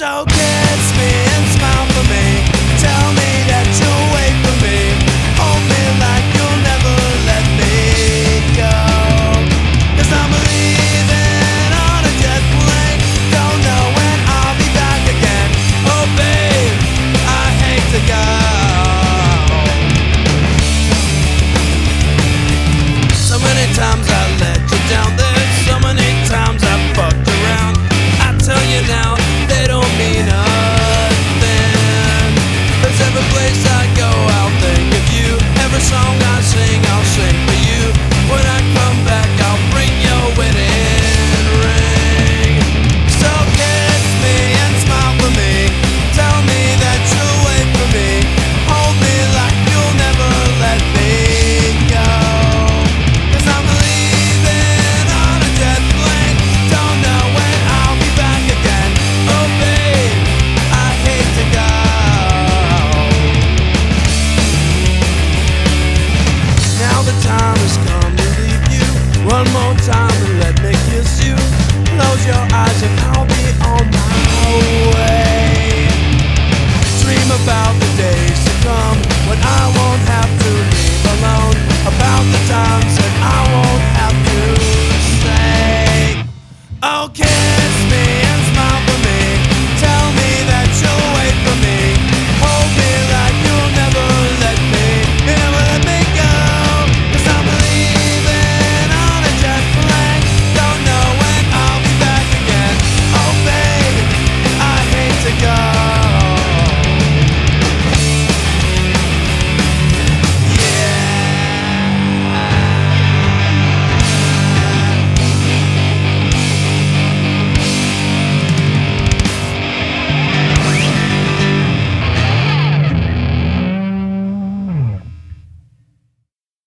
so good. time and let me kiss you. Close your eyes and I'll be on my